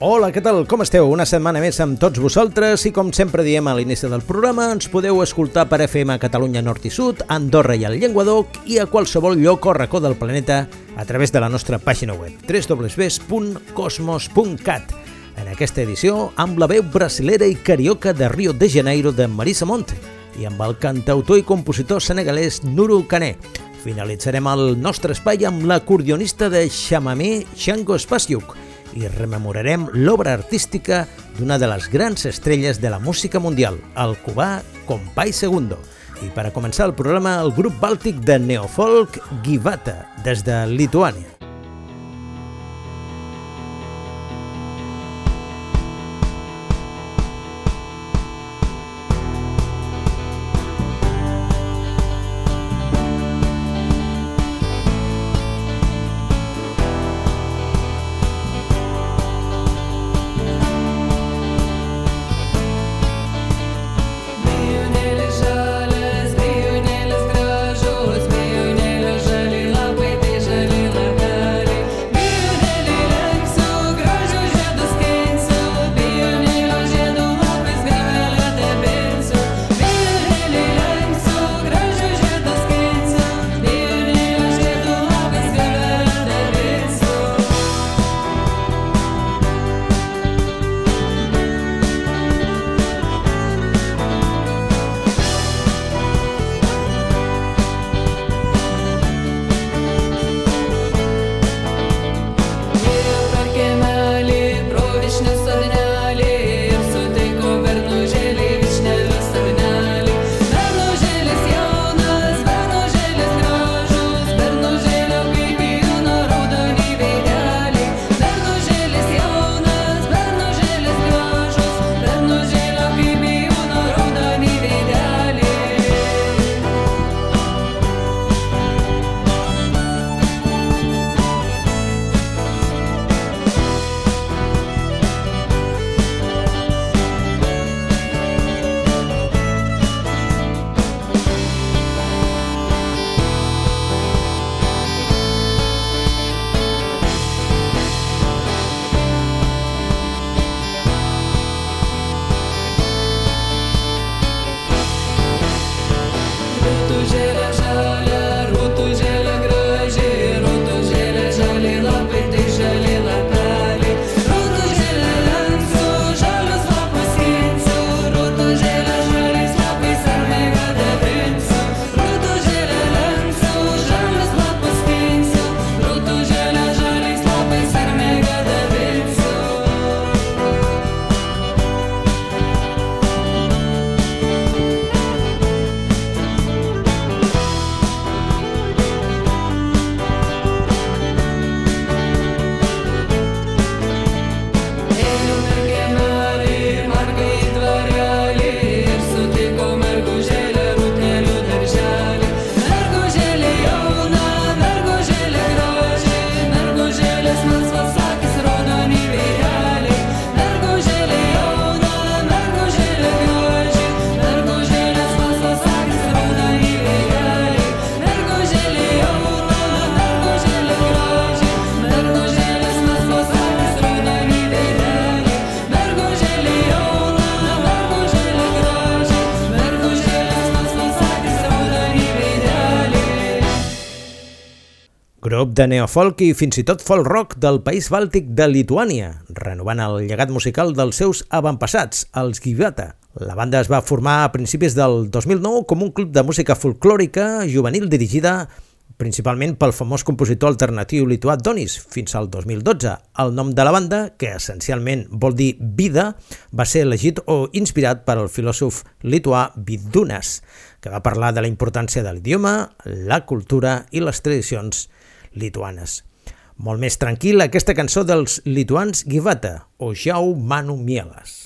Hola, què tal? Com esteu? Una setmana més amb tots vosaltres i com sempre diem a l'inici del programa ens podeu escoltar per FM a Catalunya Nord i Sud, Andorra i al Llenguadoc i a qualsevol lloc o racó del planeta a través de la nostra pàgina web www.cosmos.cat en aquesta edició amb la veu brasilera i carioca de Rio de Janeiro de Marisa Monte i amb el cantautor i compositor senegalès Nuru Kané. Finalitzarem el nostre espai amb l'acordionista de chamamé Xango Spasiuk i rememorarem l'obra artística d'una de les grans estrelles de la música mundial, el cubà Compay Segundo. I per a començar el programa, el grup bàltic de neofolk Givata, des de Lituània. De neofolk i fins i tot folk rock del país bàltic de Lituània, renovant el llegat musical dels seus avantpassats, els Givata. La banda es va formar a principis del 2009 com un club de música folclòrica juvenil dirigida principalment pel famós compositor alternatiu lituà Donis, fins al 2012. El nom de la banda, que essencialment vol dir vida, va ser elegit o inspirat per al filòsof lituà Vidunas, que va parlar de la importància de l'idioma, la cultura i les tradicions lituanes. Molt més tranquil aquesta cançó dels lituans Givata o Jau Manu Mielas.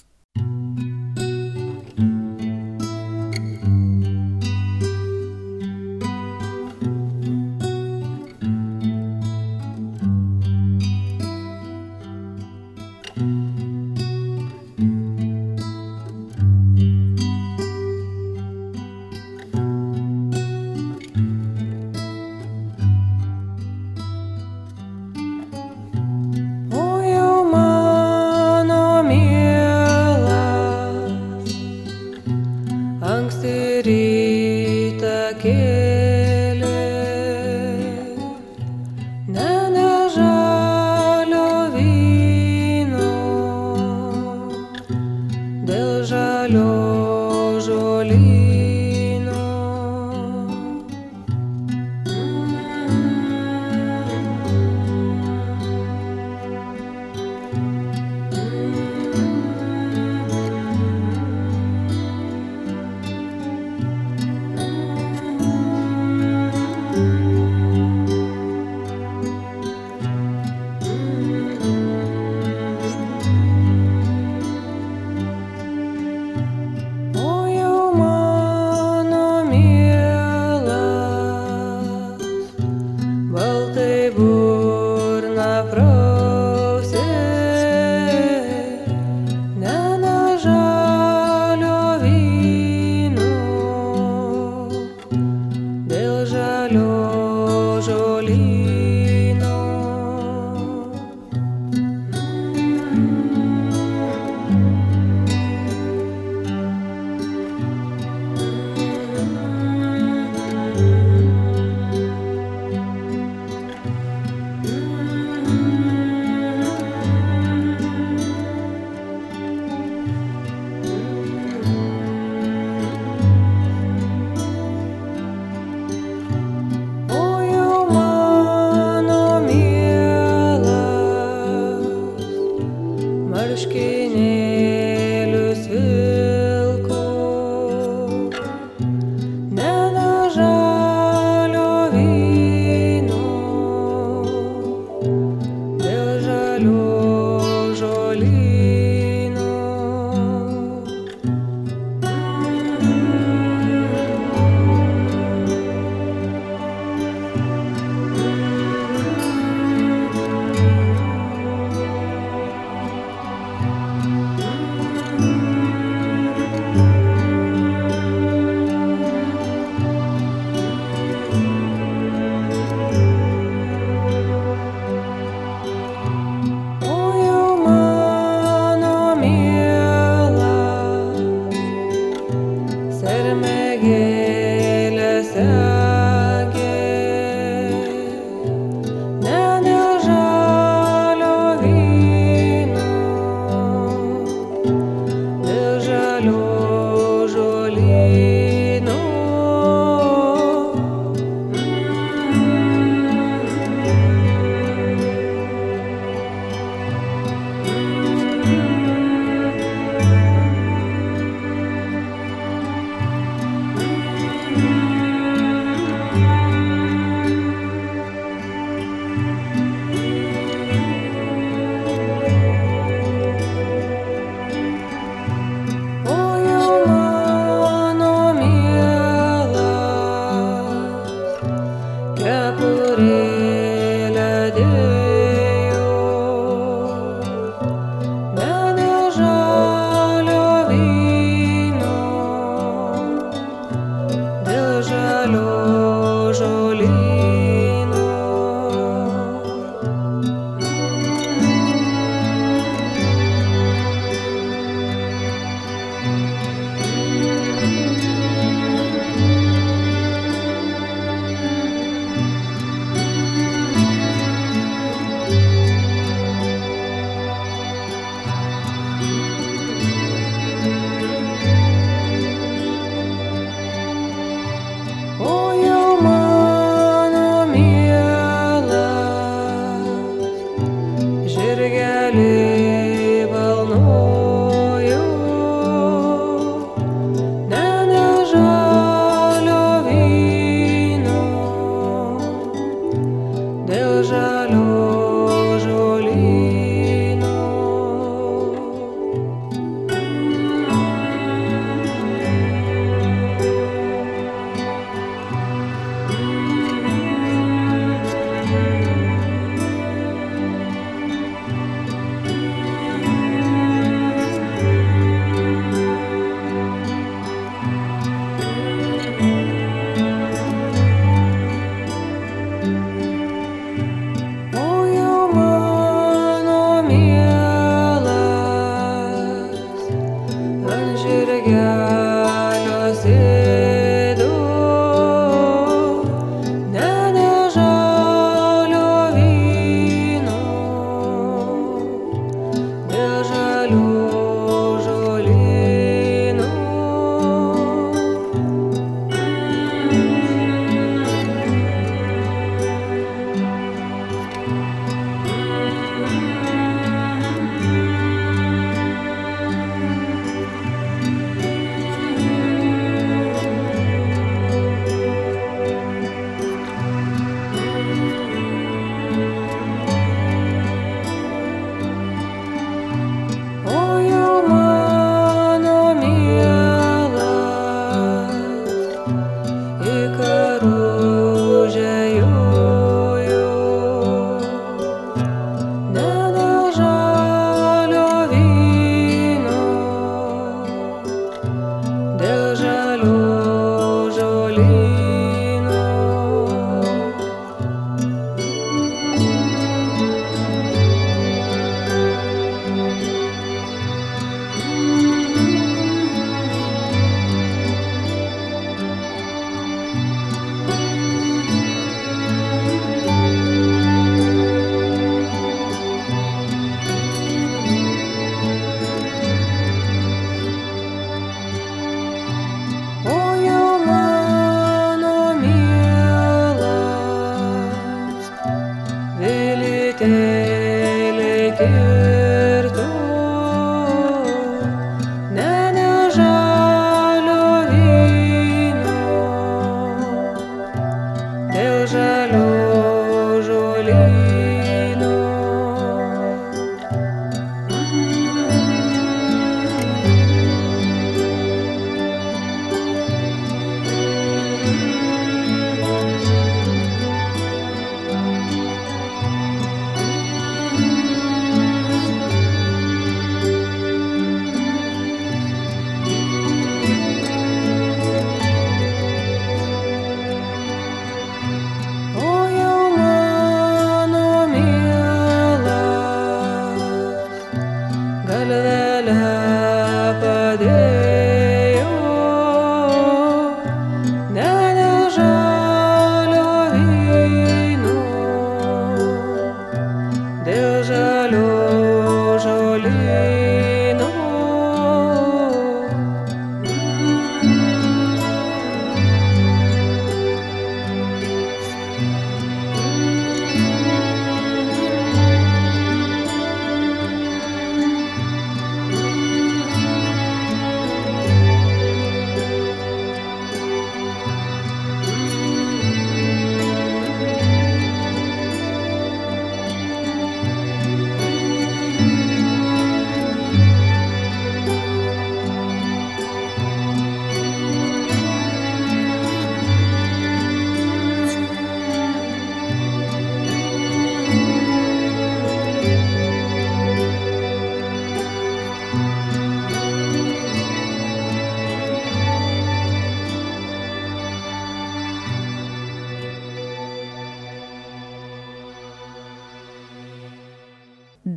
Pade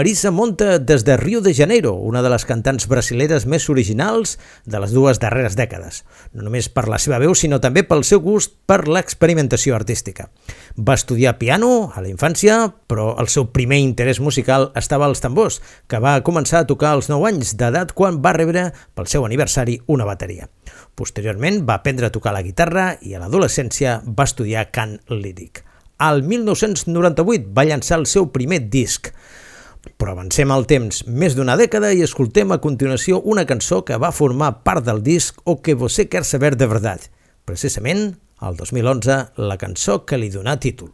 Marisa Monta des de Rio de Janeiro, una de les cantants brasileres més originals de les dues darreres dècades, no només per la seva veu, sinó també pel seu gust per l'experimentació artística. Va estudiar piano a la infància, però el seu primer interès musical estava als tambors, que va començar a tocar als 9 anys d'edat quan va rebre pel seu aniversari una bateria. Posteriorment va aprendre a tocar la guitarra i a l'adolescència va estudiar cant líric. Al 1998 va llançar el seu primer disc, però avancem al temps més d'una dècada i escoltem a continuació una cançó que va formar part del disc O que você quer saber de verdad. Precisament, al 2011, la cançó que li donà títol.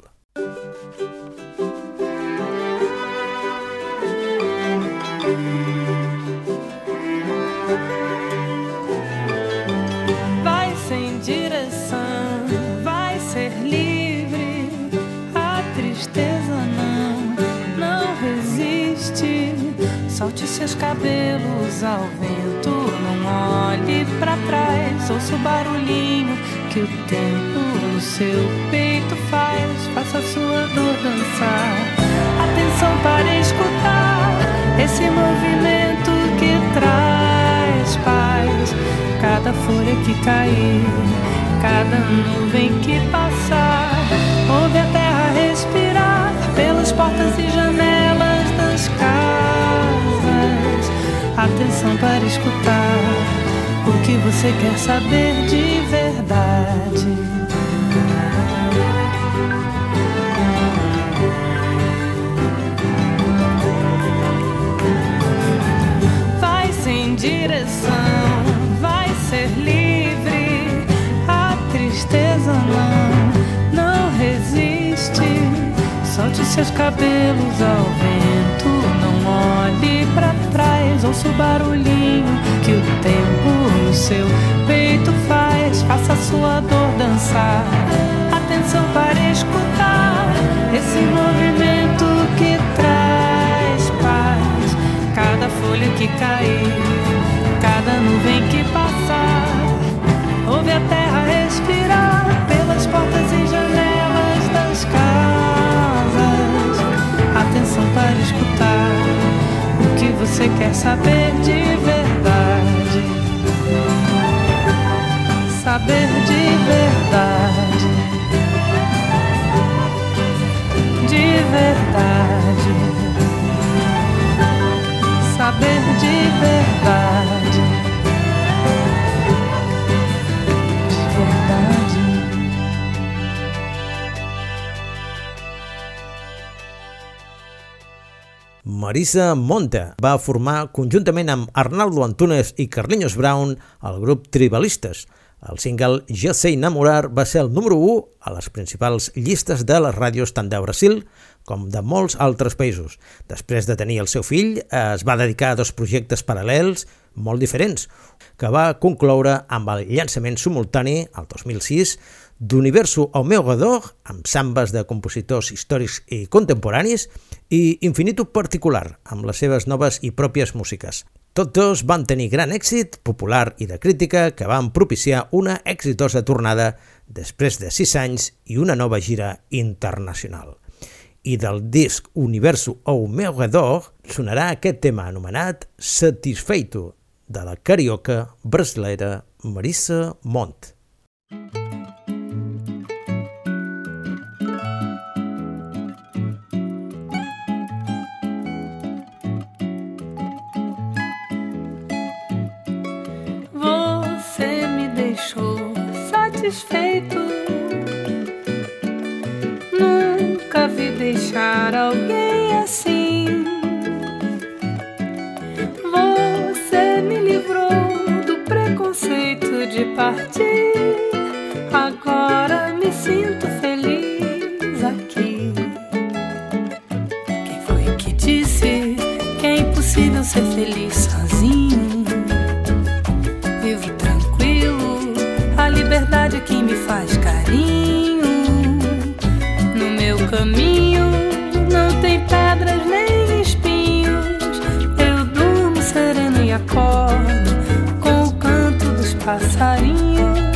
Solte seus cabelos ao vento, não olhe pra trás. Ouça o barulhinho que o tempo no seu peito faz. Faça sua dor dançar. Atenção para escutar esse movimento que traz paz. Cada folha que cair, cada nuvem que passar, ouve a terra respirar pelas portas e janelas atenção para escutar o que você quer saber de verdade. Vai sem direção, vai ser livre. A tristeza não, não resiste. Solte seus cabelos ao vento ouça o barulhinho que o tempo no seu peito faz. Faça sua dor dançar. Atenção para escutar esse movimento que traz paz. Cada folha que cair, cada nuvem que passar, ouve a terra respirar pelas portas e janelas das casas. Atenção para escutar você quer saber de verdade. Saber de verdade. De verdade. Saber de verdade. Marisa Monta va formar conjuntament amb Arnaldo Antunes i Carlinhos Brown el grup Tribalistes. El single Ja sé enamorar va ser el número 1 a les principals llistes de les ràdios tant de Brasil com de molts altres països. Després de tenir el seu fill, es va dedicar a dos projectes paral·lels molt diferents, que va concloure amb el llançament simultani, el 2006, d'Universo ao meu redor, amb sambes de compositors històrics i contemporanis, i Infinito Particular, amb les seves noves i pròpies músiques. Tots dos van tenir gran èxit, popular i de crítica, que van propiciar una exitosa tornada després de sis anys i una nova gira internacional. I del disc Universo ao meu redor sonarà aquest tema anomenat Satisfeito, de la carioca brasilera Marissa Montt. Satisfeito. Nunca vi deixar alguém assim. Você me livrou do preconceito de partir. Agora me sinto feliz aqui. Quem foi que disse que é impossível ser feliz que me faz carinho. No meu caminho não tem pedras nem espinhos. Eu durmo sereno e acordo com o canto dos passarinhos.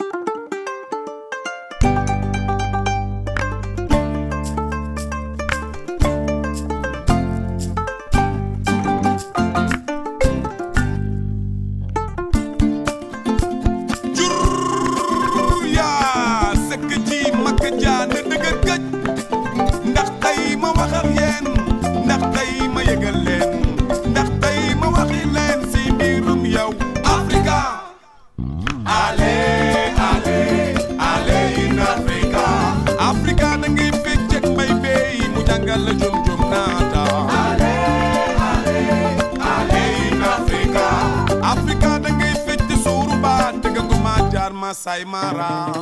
Masai Mara.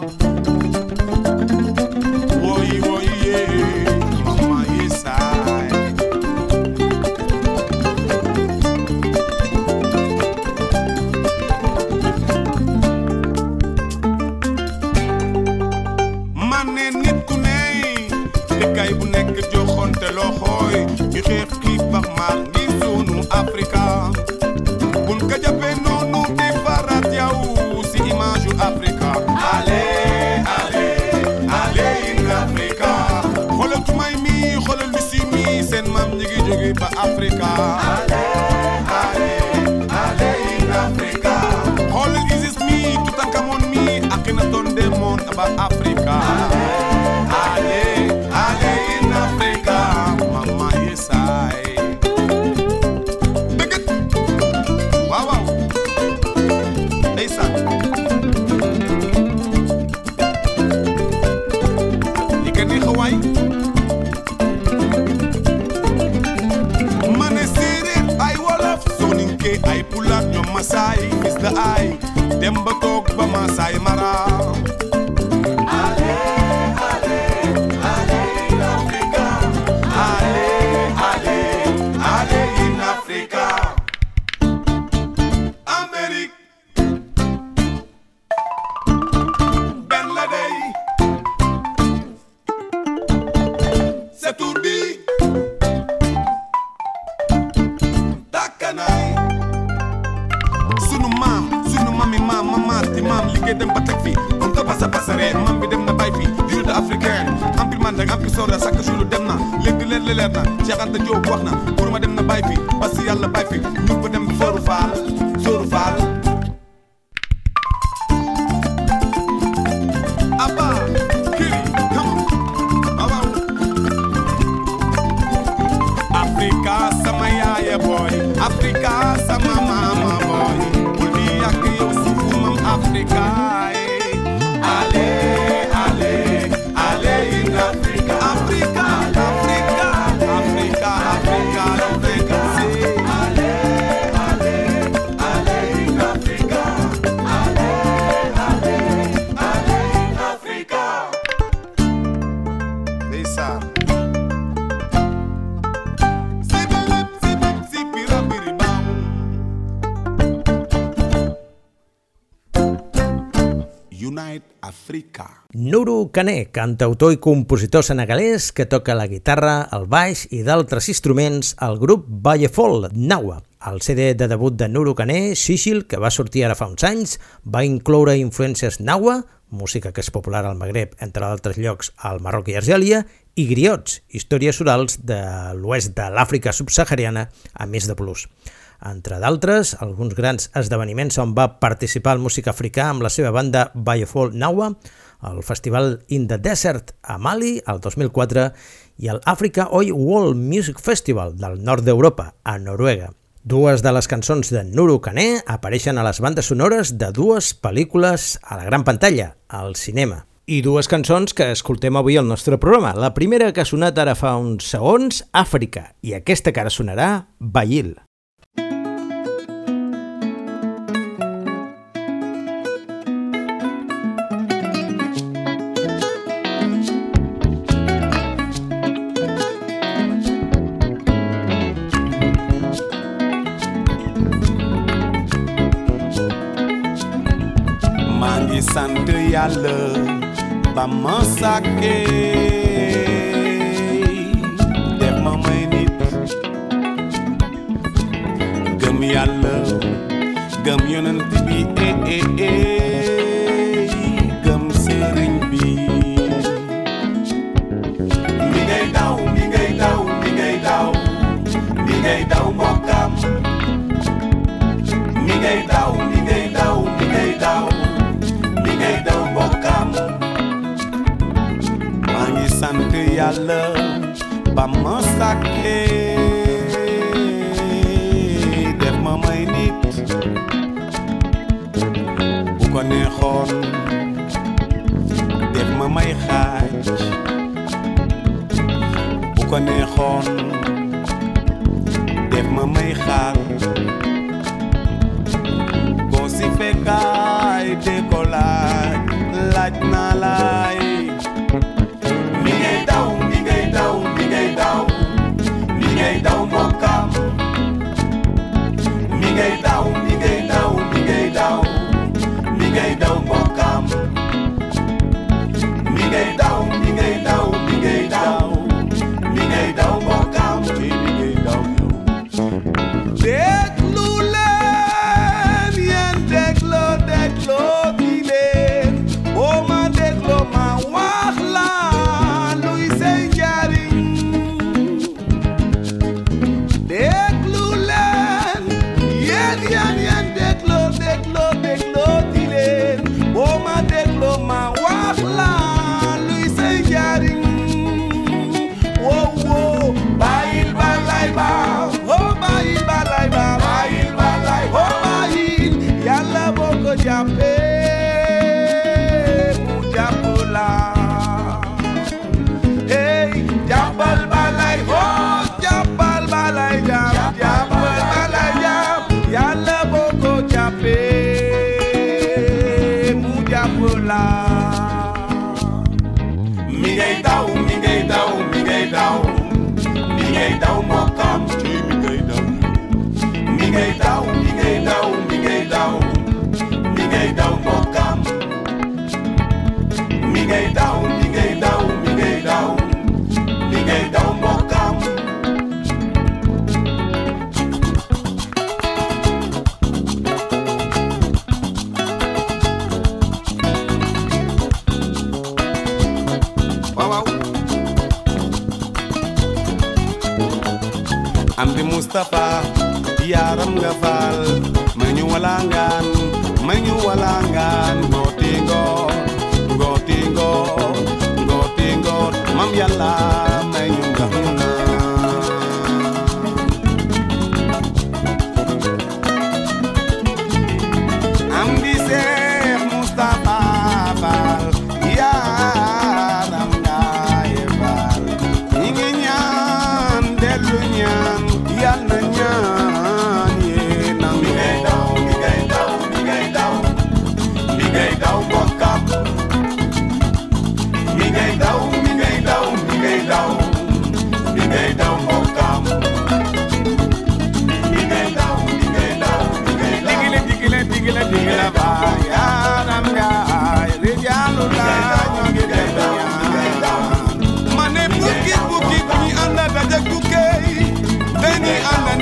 Woi, woi, yeah. sant Diop wax na Kané, cantautor i compositor senegalès que toca la guitarra, el baix i d'altres instruments al grup Vallefol Nawa. El CD de debut de Nuru Kané, Sicil, que va sortir ara fa uns anys, va incloure influències Nawa, música que és popular al Magreb, entre d'altres llocs al Marroc i Argèlia, i griots, històries orals de l'oest de l'Àfrica subsahariana, a més de blues. Entre d'altres, alguns grans esdeveniments on va participar el músic africà amb la seva banda Bayefol Nawa, el Festival In the Desert a Mali, el 2004, i el Africa Oi World Music Festival del nord d'Europa, a Noruega. Dues de les cançons de Nuru Kané apareixen a les bandes sonores de dues pel·lícules a la gran pantalla, al cinema. I dues cançons que escoltem avui al nostre programa. La primera que ha sonat ara fa uns segons, Àfrica, i aquesta que ara sonarà, Bail. yale, pa man sake. a love. Pa man sake Dev maman nit. Ou konen xon Dev maman xaj Ou konen xon Dev maman xar Gosi fekay dekolaj Lajt na la Moustapha yaaram nga fal ma ñu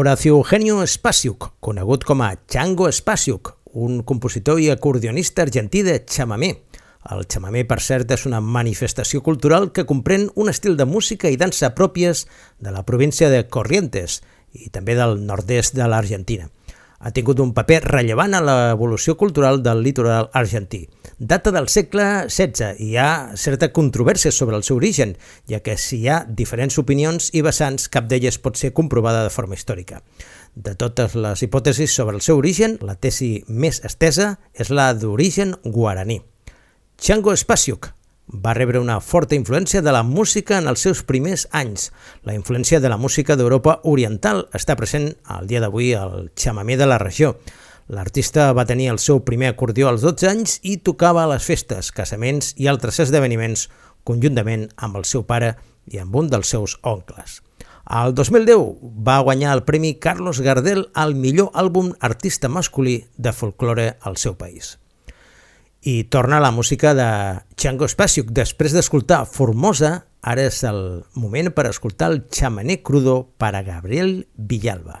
Horacio Eugenio Spasiuk, conegut com a Chango Spasiuk, un compositor i acordionista argentí de chamamé. El chamamé, per cert, és una manifestació cultural que comprèn un estil de música i dansa pròpies de la província de Corrientes i també del nord-est de l'Argentina ha tingut un paper rellevant en l'evolució cultural del litoral argentí. Data del segle XVI i hi ha certa controvèrsia sobre el seu origen, ja que si hi ha diferents opinions i vessants, cap d'elles pot ser comprovada de forma històrica. De totes les hipòtesis sobre el seu origen, la tesi més estesa és la d'origen guaraní. Chango Spasiuk, va rebre una forta influència de la música en els seus primers anys. La influència de la música d'Europa oriental està present al dia d'avui al chamamé de la regió. L'artista va tenir el seu primer acordió als 12 anys i tocava a les festes, casaments i altres esdeveniments conjuntament amb el seu pare i amb un dels seus oncles. Al 2010 va guanyar el Premi Carlos Gardel al millor àlbum artista masculí de folklore al seu país. I torna la música de Chango Spasiuk. Després d'escoltar Formosa, ara és el moment per escoltar el xamaner crudo per a Gabriel Villalba.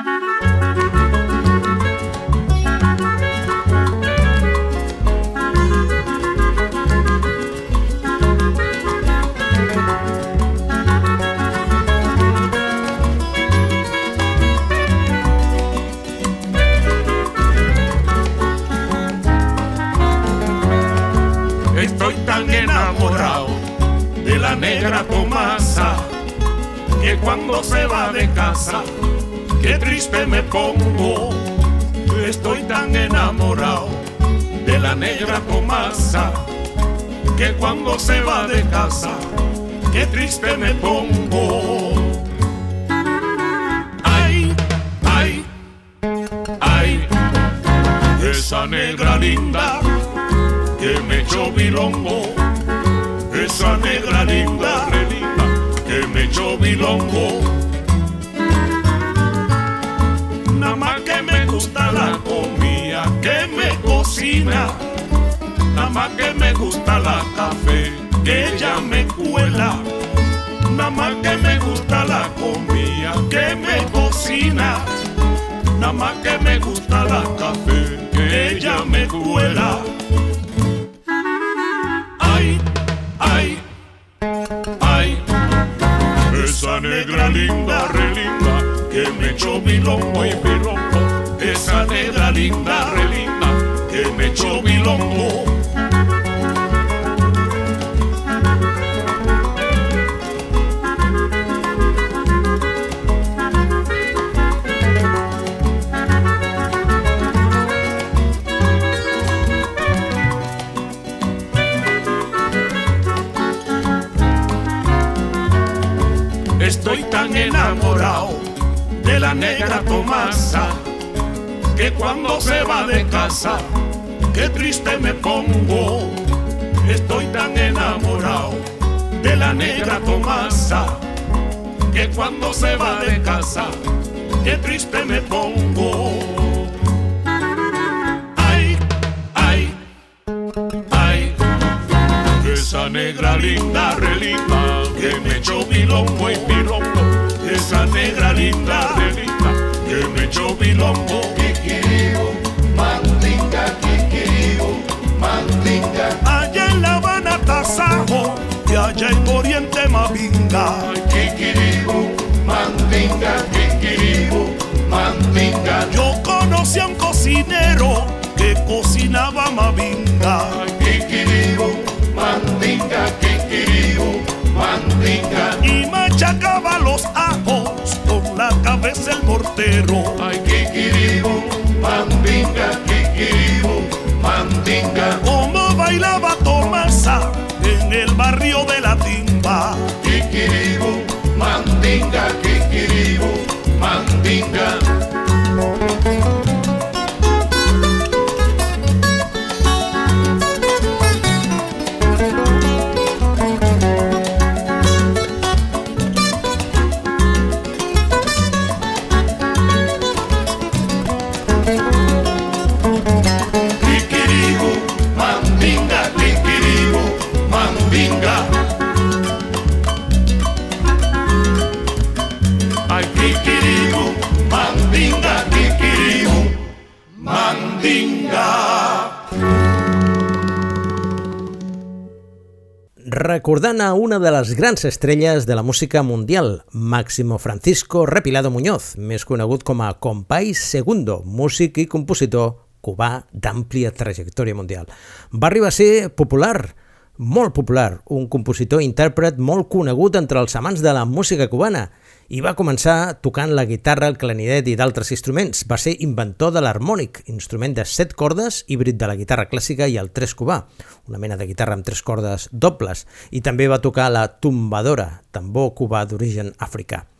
Que cuando se va de casa, qué triste me pongo. Estoy tan enamorado de la negra Tomasa que cuando se va de casa, qué triste me pongo. Me cuela, nada más que me gusta la comida que me cocina, nada más que me gusta la café que ella me cuela. Ay, ay, ay, esa negra linda, re linda, que me echó bilongo y bilongo. Esa negra linda, re linda, que me echó bilongo. Estoy tan enamorado de la negra Tomasa que cuando se va de casa, qué triste me pongo. Estoy tan enamorado de la negra Tomasa que cuando se va de casa, qué triste me pongo. Ay, ay, ay, esa negra linda, re linda, que me echó bilongo y bilongo. Esa negra linda, linda, que me echó bilongo. Kikiribu, mandinga, kikiribu, mandinga. Allá en La Habana, Tasajo, y allá en Oriente, Mavinga. Kikiribu, mandinga, kikiribu, mandinga. Yo conocí a un cocinero que cocinaba Mavinga. Kikiribu, recordant a una de les grans estrelles de la música mundial, Máximo Francisco Repilado Muñoz, més conegut com a Compay Segundo, músic i compositor cubà d'àmplia trajectòria mundial. Va arribar a ser popular, molt popular, un compositor i intèrpret molt conegut entre els amants de la música cubana i va començar tocant la guitarra, el clarinet i d'altres instruments. Va ser inventor de l'harmònic, instrument de set cordes, híbrid de la guitarra clàssica i el tres cubà, una mena de guitarra amb tres cordes dobles, i també va tocar la tumbadora, tambor cubà d'origen africà.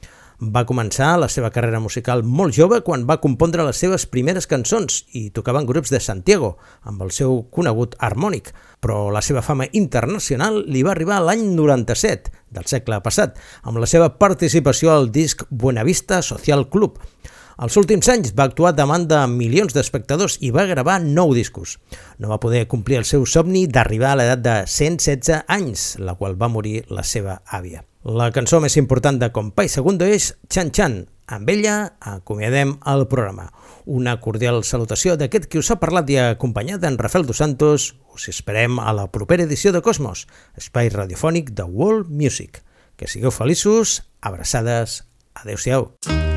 Va començar la seva carrera musical molt jove quan va compondre les seves primeres cançons i tocava en grups de Santiago, amb el seu conegut harmònic, però la seva fama internacional li va arribar l'any 97 del segle passat, amb la seva participació al disc Buenavista Social Club. Als últims anys va actuar davant de milions d'espectadors i va gravar nou discos. No va poder complir el seu somni d'arribar a l'edat de 116 anys, la qual va morir la seva àvia. La cançó més important de Compay Segundo és Chan Chan. Amb ella acomiadem el programa. Una cordial salutació d'aquest qui us ha parlat i acompanyat d'en Rafael Dos Santos. Us esperem a la propera edició de Cosmos, espai radiofònic de World Music. Que sigueu feliços, abraçades, adeu-siau. De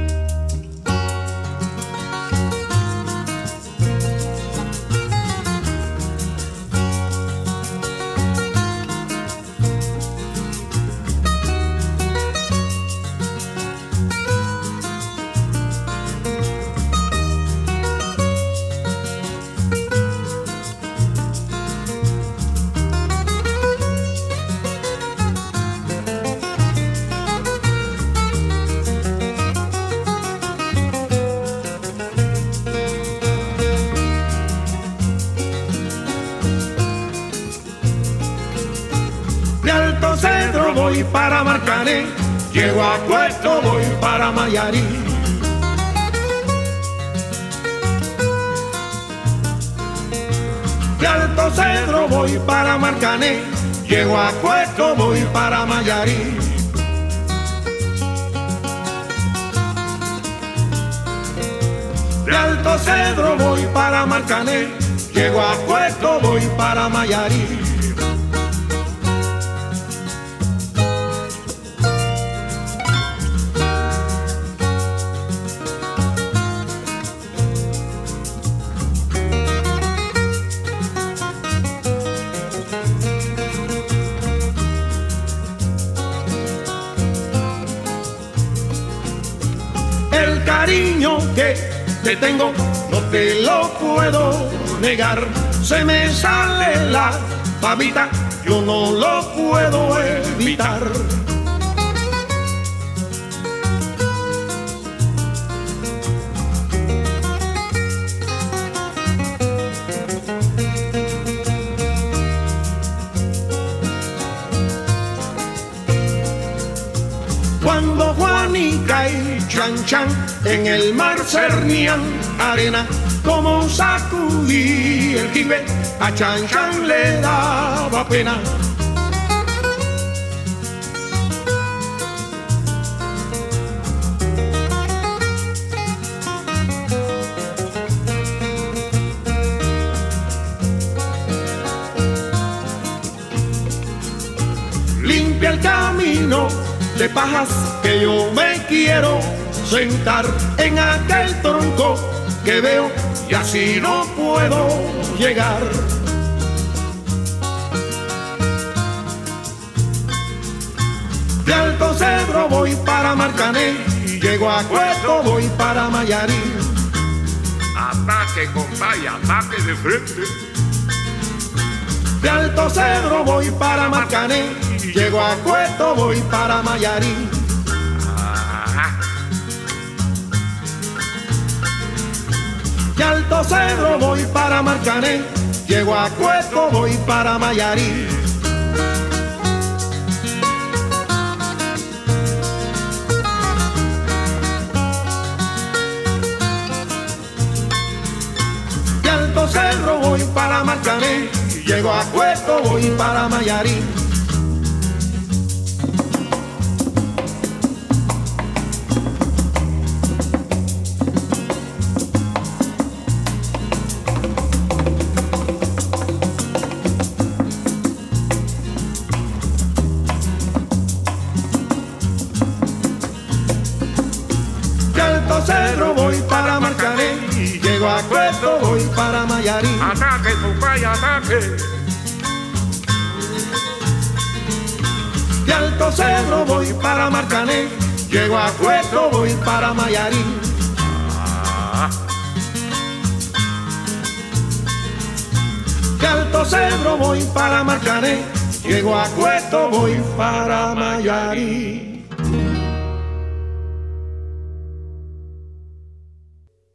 llego a Puerto, voy para Mayarí. De Alto Cedro voy para Marcané, llego a Puerto, voy para Mayarí. Te tengo no te lo puedo negar. Se me sale la babita, yo no lo puedo evitar. Chan Chan en el mar cernían arena, como sacudí el jibe, a Chan Chan le daba pena. Limpia el camino de pajas que yo me quiero sentar en aquel tronco que veo y así no puedo llegar. De Alto Cedro voy para Marcané, llego a Cueto, voy para Mayarí. Ataque, compadre, ataque de frente. De Alto Cedro voy para Marcané, llego a Cueto, voy para Mayarí. De Alto Cedro voy para Marcané, llego a Cueto, voy para Mayarí. De Alto Cerro voy para Marcané, llego a Cueto, voy para Mayarí. Cueto, voy para Mayarí. Ataque, compadre, ataque. De Alto Cedro voy para Marcané, llego a Cueto, voy para Mayarí. De Alto Cedro voy para Marcané, llego a Cueto, voy para Mayarí.